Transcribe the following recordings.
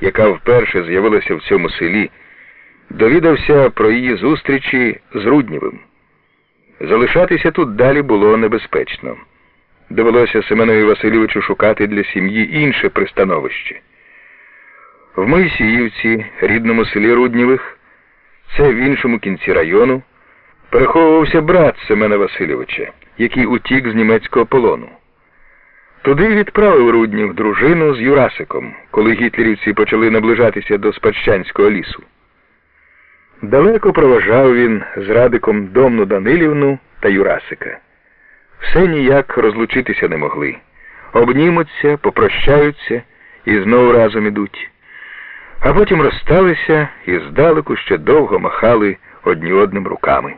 яка вперше з'явилася в цьому селі, довідався про її зустрічі з Руднєвим. Залишатися тут далі було небезпечно. Довелося Семенові Васильовичу шукати для сім'ї інше пристановище. В Моїсіївці, рідному селі Руднєвих, це в іншому кінці району, переховувався брат Семена Васильовича, який утік з німецького полону. Туди відправив Руднів дружину з Юрасиком, коли гітлерівці почали наближатися до Спадщанського лісу. Далеко проважав він з Радиком Домну Данилівну та Юрасика. Все ніяк розлучитися не могли. Обнімуться, попрощаються і знову разом ідуть. А потім розсталися і здалеку ще довго махали одні одним руками.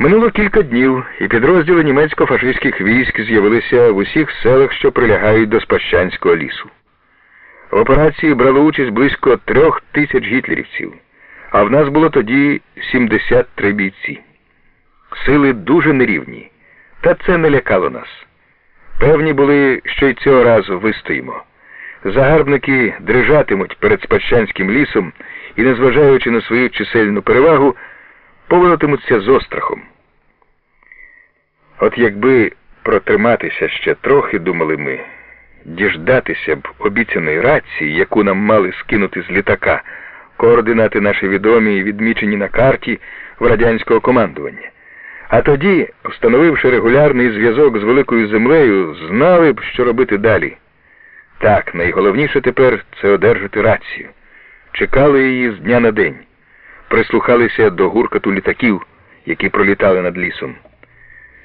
Минуло кілька днів, і підрозділи німецько-фашистських військ з'явилися в усіх селах, що прилягають до Спащанського лісу. В операції брало участь близько трьох тисяч гітлерівців, а в нас було тоді 73 бійці. Сили дуже нерівні, та це не лякало нас. Певні були, що й цього разу вистоїмо. Загарбники дрижатимуть перед Спадщанським лісом і, незважаючи на свою чисельну перевагу, повернутимуться з острахом. От якби протриматися ще трохи, думали ми, діждатися б обіцяної рації, яку нам мали скинути з літака, координати наші відомі і відмічені на карті в радянського командування. А тоді, встановивши регулярний зв'язок з великою землею, знали б, що робити далі. Так, найголовніше тепер це одержати рацію. Чекали її з дня на день, прислухалися до гуркоту літаків, які пролітали над лісом.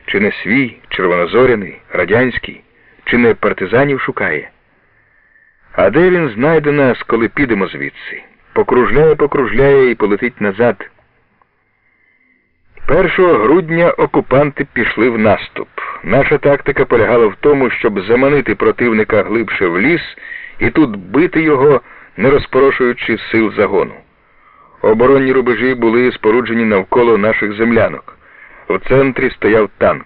Чи не свій, червонозоряний, радянський, чи не партизанів шукає? А де він знайде нас, коли підемо звідси? Покружляє, покружляє і полетить назад. 1 грудня окупанти пішли в наступ. Наша тактика полягала в тому, щоб заманити противника глибше в ліс і тут бити його, не розпорошуючи сил загону. Оборонні рубежі були споруджені навколо наших землянок. У центрі стояв танк.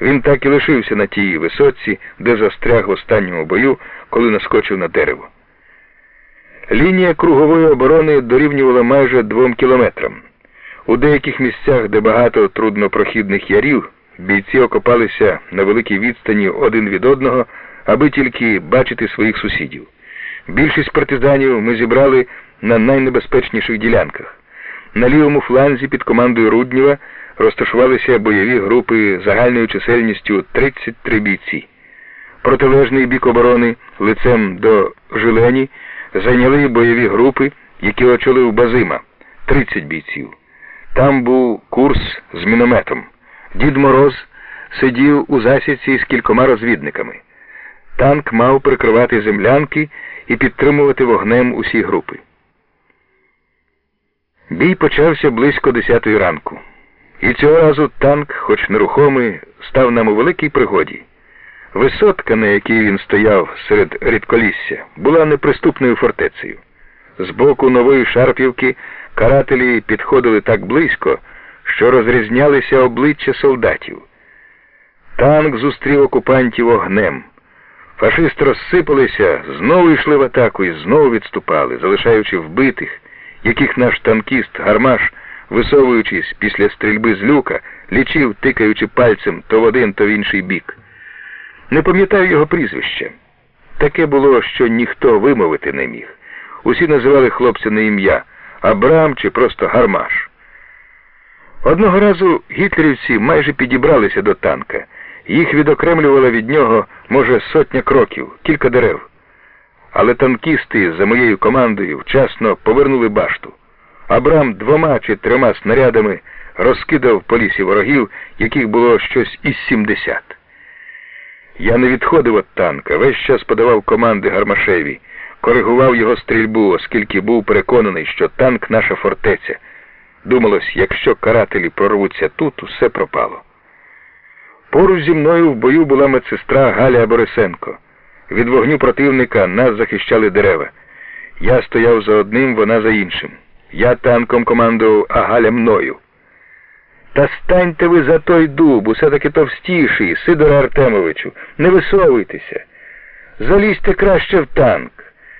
Він так і лишився на тій висоці, де застряг в останньому бою, коли наскочив на дерево. Лінія кругової оборони дорівнювала майже двом кілометрам. У деяких місцях, де багато труднопрохідних ярів, бійці окопалися на великій відстані один від одного, аби тільки бачити своїх сусідів. Більшість партизанів ми зібрали на найнебезпечніших ділянках. На лівому фланзі під командою Руднєва розташувалися бойові групи загальною чисельністю 33 бійці. Протилежний бік оборони лицем до Жилені зайняли бойові групи, які очолив Базима 30 бійців. Там був курс з мінометом. Дід Мороз сидів у засідці з кількома розвідниками. Танк мав прикривати землянки і підтримувати вогнем усі групи. Бій почався близько 10 ранку. І цього разу танк, хоч нерухомий, став нам у великій пригоді. Висотка, на якій він стояв серед рідколісся, була неприступною фортецею. З боку нової Шарпівки карателі підходили так близько, що розрізнялися обличчя солдатів. Танк зустрів окупантів огнем. Фашисти розсипалися, знову йшли в атаку і знову відступали, залишаючи вбитих, яких наш танкіст Гармаш, висовуючись після стрільби з люка, лічив, тикаючи пальцем то в один, то в інший бік. Не пам'ятаю його прізвище. Таке було, що ніхто вимовити не міг. Усі називали хлопця на ім'я Абрам чи просто Гармаш. Одного разу гітлерівці майже підібралися до танка. Їх відокремлювала від нього, може, сотня кроків, кілька дерев. Але танкісти за моєю командою вчасно повернули башту. Абрам двома чи трьома снарядами розкидав по лісі ворогів, яких було щось із сімдесят. Я не відходив від танка, весь час подавав команди Гармашеві, коригував його стрільбу, оскільки був переконаний, що танк наша фортеця. Думалось, якщо карателі прорвуться тут, усе пропало. Поруч зі мною в бою була медсестра Галя Борисенко. Від вогню противника нас захищали дерева. Я стояв за одним, вона за іншим. Я танком командував, а Галя мною. Та станьте ви за той дуб, усе таки товстіший, Сидоре Артемовичу, не висовуйтеся. Залізьте краще в танк.